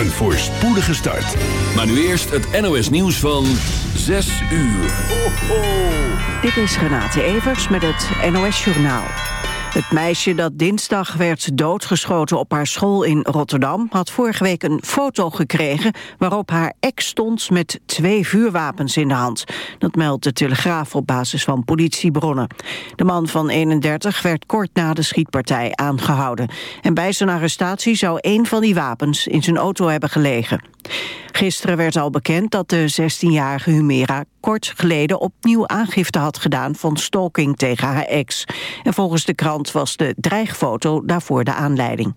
Een voorspoedige start. Maar nu eerst het NOS nieuws van 6 uur. Ho. Dit is Renate Evers met het NOS Journaal. Het meisje dat dinsdag werd doodgeschoten op haar school in Rotterdam... had vorige week een foto gekregen waarop haar ex stond met twee vuurwapens in de hand. Dat meldt de Telegraaf op basis van politiebronnen. De man van 31 werd kort na de schietpartij aangehouden. En bij zijn arrestatie zou een van die wapens in zijn auto hebben gelegen. Gisteren werd al bekend dat de 16-jarige Humera kort geleden opnieuw aangifte had gedaan van stalking tegen haar ex. En volgens de krant was de dreigfoto daarvoor de aanleiding.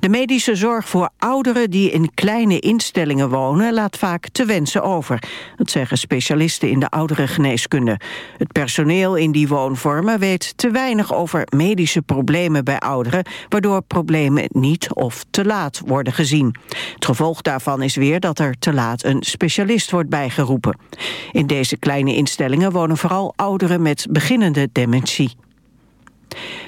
De medische zorg voor ouderen die in kleine instellingen wonen... laat vaak te wensen over. Dat zeggen specialisten in de ouderengeneeskunde. Het personeel in die woonvormen weet te weinig over medische problemen bij ouderen... waardoor problemen niet of te laat worden gezien. Het gevolg daarvan is weer dat er te laat een specialist wordt bijgeroepen. In deze kleine instellingen wonen vooral ouderen met beginnende dementie.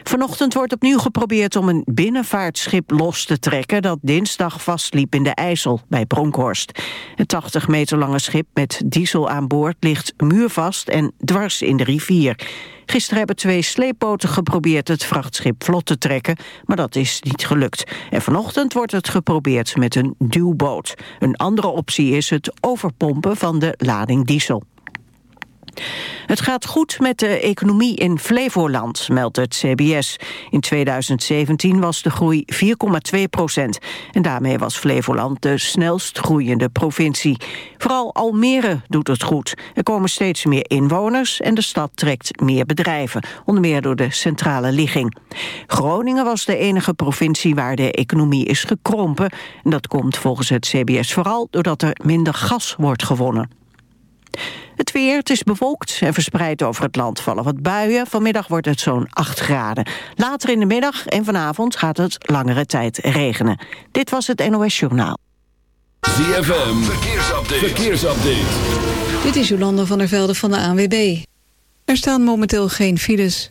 Vanochtend wordt opnieuw geprobeerd om een binnenvaartschip los te trekken... dat dinsdag vastliep in de IJssel bij Bronkhorst. Het 80 meter lange schip met diesel aan boord ligt muurvast en dwars in de rivier. Gisteren hebben twee sleepboten geprobeerd het vrachtschip vlot te trekken... maar dat is niet gelukt. En vanochtend wordt het geprobeerd met een duwboot. Een andere optie is het overpompen van de lading diesel. Het gaat goed met de economie in Flevoland, meldt het CBS. In 2017 was de groei 4,2 procent. En daarmee was Flevoland de snelst groeiende provincie. Vooral Almere doet het goed. Er komen steeds meer inwoners en de stad trekt meer bedrijven. Onder meer door de centrale ligging. Groningen was de enige provincie waar de economie is gekrompen. En dat komt volgens het CBS vooral doordat er minder gas wordt gewonnen. Het weer, het is bewolkt en verspreid over het land vallen wat buien. Vanmiddag wordt het zo'n 8 graden. Later in de middag en vanavond gaat het langere tijd regenen. Dit was het NOS Journaal. ZFM, verkeersupdate. verkeersupdate. Dit is Jolanda van der Velde van de ANWB. Er staan momenteel geen files.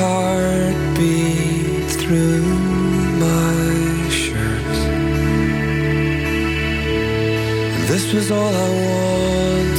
heartbeat through my shirt. And this was all I wanted.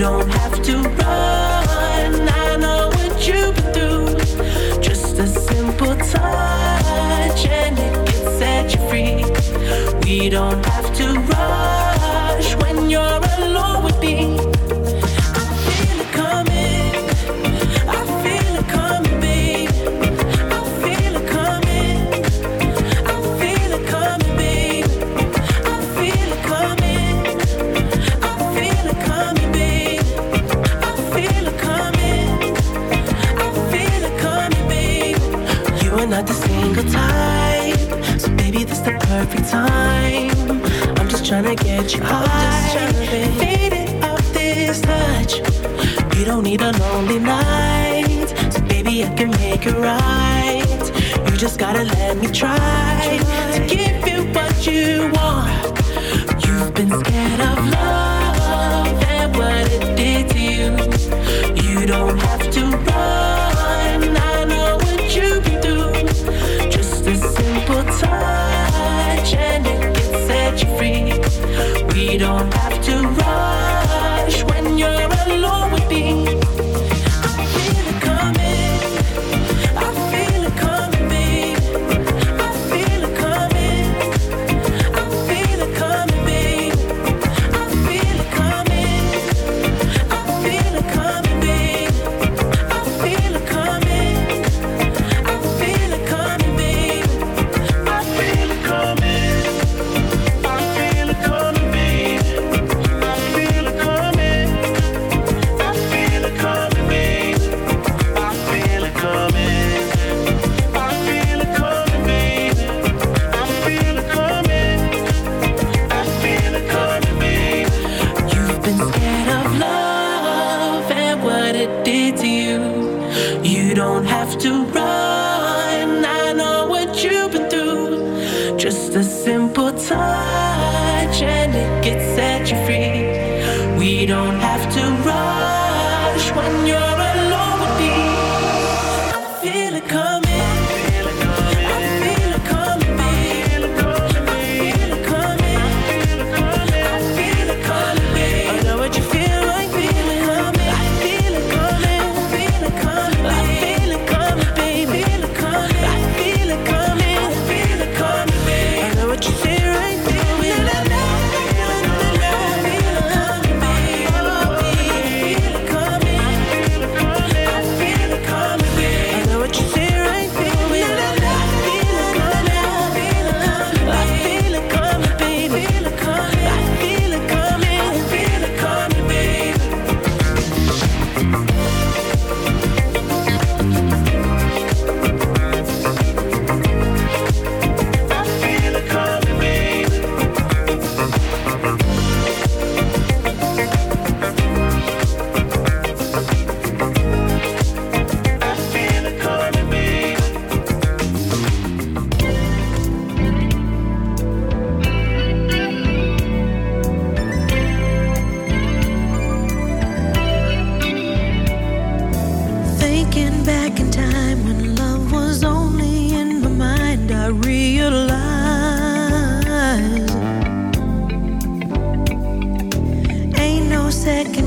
don't have to run. I know what you've been through. Just a simple touch and it can set you free. We don't have to rush when you're alone. trying to get you high. I'm just to off this touch. You don't need a lonely night, so baby I can make it right. You just gotta let me try, try. to give you what you want. You've been scared of love and what it did to you. You don't have to run. don't have to run.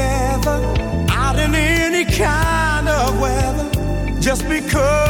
together. Out in any kind of weather. Just because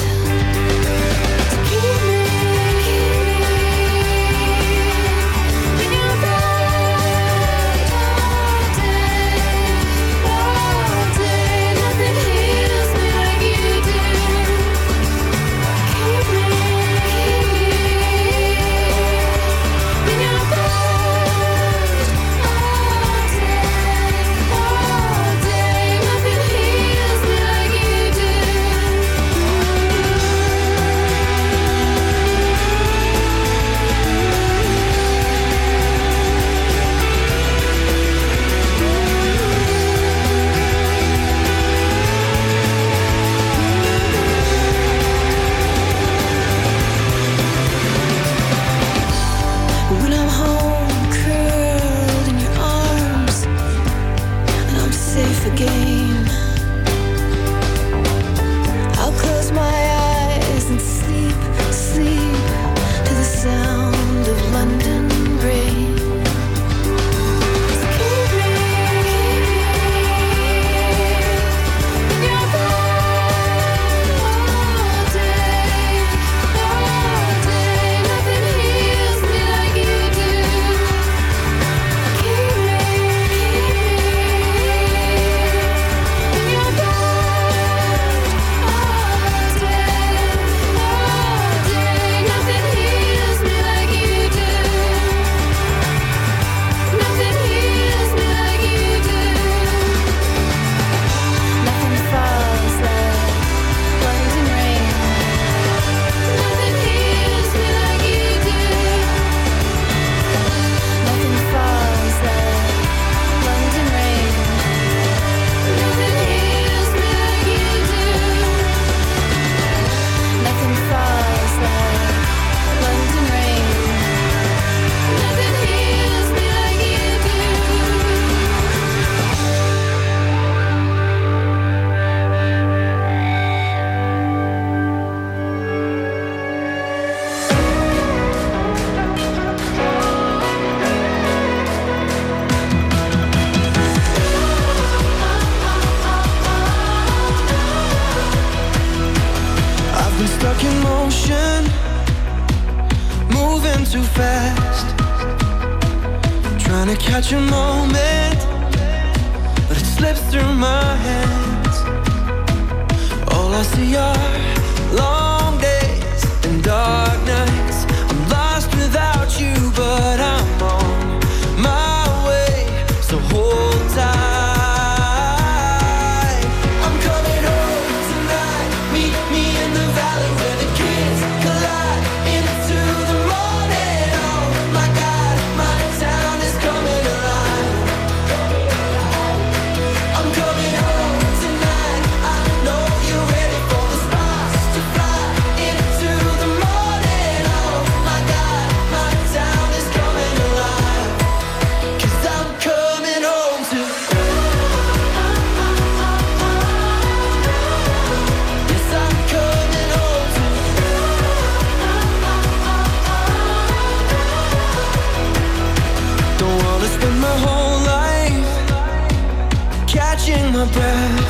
my breath.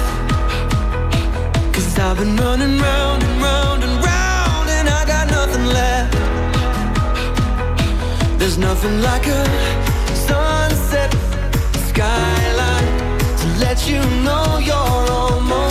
Cause I've been running round and round and round And I got nothing left. There's nothing like a sunset skyline To let you know you're almost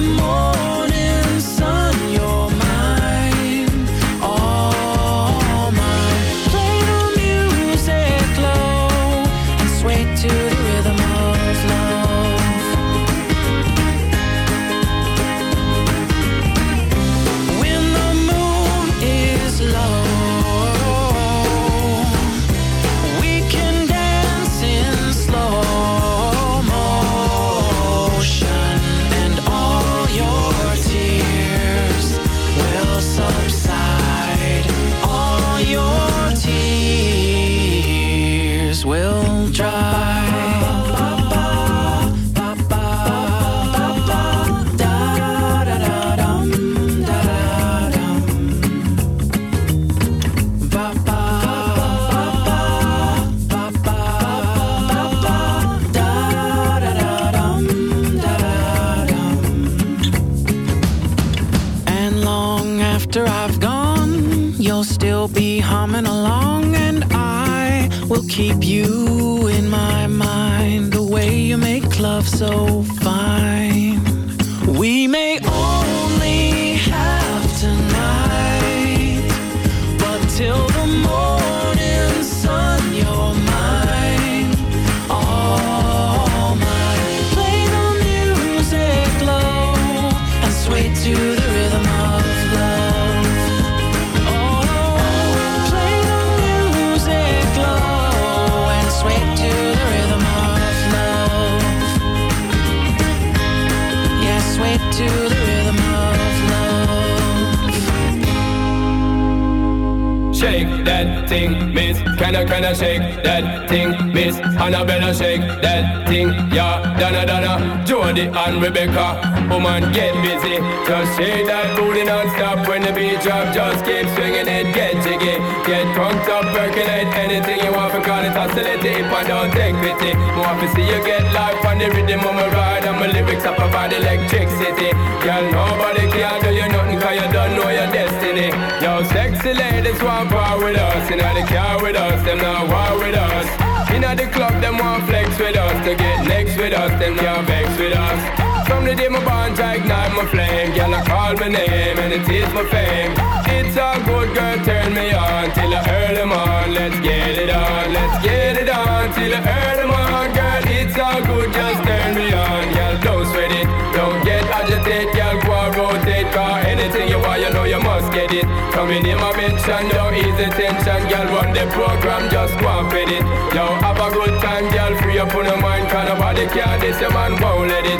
thing, miss? Annabella, shake that thing, yeah. Donna, Donna, Jody and Rebecca. Woman, get busy. Just shake that booty non-stop when the beat drop. Just keep swinging it, get jiggy. Get drunk up, percolate anything you want. Because it's oscillating if I don't take pity. More to see you get life on the rhythm of my ride. And my lyrics up about electricity. Girl, nobody can do you nothing cause you don't know your destiny. Yo, sexy ladies want power with us. In the car with us, them not war with us. In the club, them want flex with us. To get next with us, them can't vex with us. From the day my bond, I ignite my flame. Girl, I call my name and it is my fame. It's a good girl, turn me on till I earn them on. Let's get it on, let's get it on till I earn them on. Girl, it's all good, just turn me on. Girl, don't sweat it, don't get agitated. Girl, go and rotate, cause anything you want, you know you must get it. Coming in my mention, don't ease tension. Girl, run the program, just go and fit it. Yo, have a good time, girl, free up on your mind. Cause nobody care, this your man won't let it.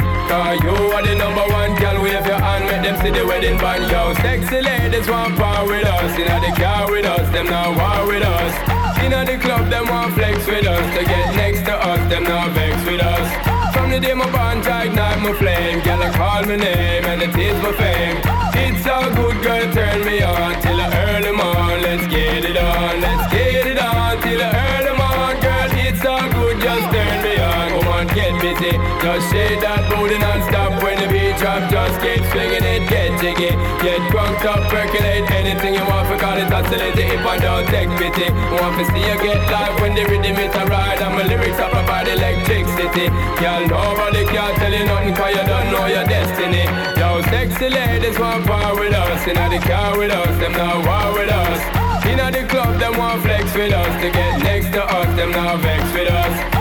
You are the number one, girl, wave your hand, make them see the wedding band. Yo, sexy ladies want power with us. In the car with us, them not war with us. In the club, them want flex with us. To get next to us, them not vex with us. From the day my bond, I ignite my flame. Girl, I call my name and it is my fame. It's a good girl, turn me on till I earn them on. Let's get it on, let's get it on till I earn them on. Girl, it's all good, just turn me Come get busy. Just shake that booty non-stop when the beat drop. Just keep swinging it, get jiggy. Get drunk up, percolate anything you want for call it oscillate if I don't take pity. Want to see you get live when the rhythm it a ride and my lyrics up about electricity. Girl, nobody can tell you nothing cause you don't know your destiny. Yo, sexy ladies want power with us, in the car with us, them not war with us. Inna the club, them want flex with us To get next to us, them now vex with us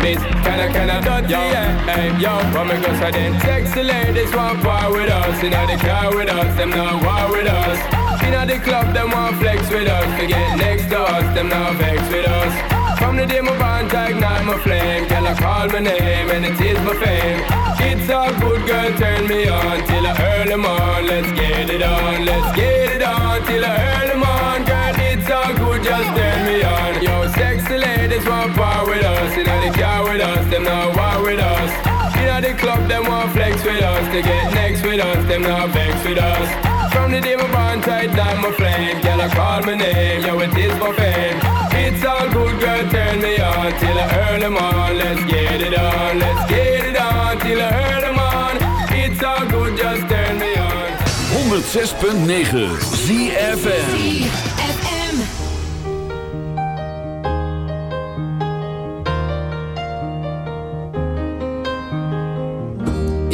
Miss, kinda, kinda, dirty, yeah. Hey, yo, what me go say then Sexy ladies want part with us. Inna the car with us, them not war with us. Inna the club, them want flex with us. To get next to us, them not vex with us. From the day my bond ignite my flame Girl, I call my name and it is my fame. It's a good, girl, turn me on Till I earn them on, let's get it on. Let's get it on, till I earn us Inna the car with us, them not war with us. Inna the club, them want flex with us To get next with us, them not vex with us. From the day my bond tight down my flame Girl, I call my name, yo, it is my fame. It's all good, girl, turn me on Till I earn them on, let's get it on Let's get it on, till I earn them on It's all good, just turn me on. 106.9 ZFM.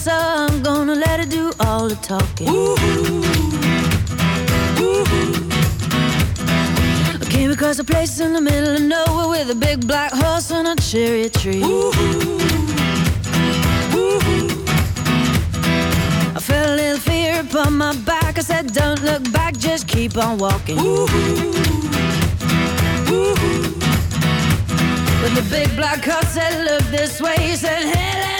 so I'm gonna let it do all the talking. I came across a place in the middle of nowhere with a big black horse and a cherry tree. I felt a little fear upon my back. I said, Don't look back, just keep on walking. But the big black horse said, Look this way. He said, Hey,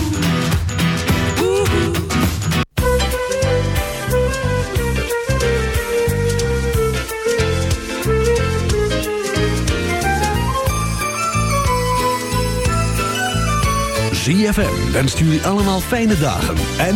ZFM wenst jullie allemaal fijne dagen en...